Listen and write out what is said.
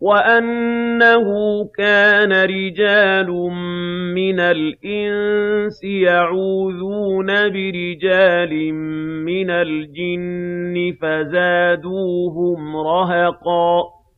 وَأَنَّهُ كَانَ رِجَالٌ مِّنَ الْإِنسِ يَعُوذُونَ بِرِجَالٍ مِّنَ الْجِنِّ فَزَادُوهُمْ رَهَقًا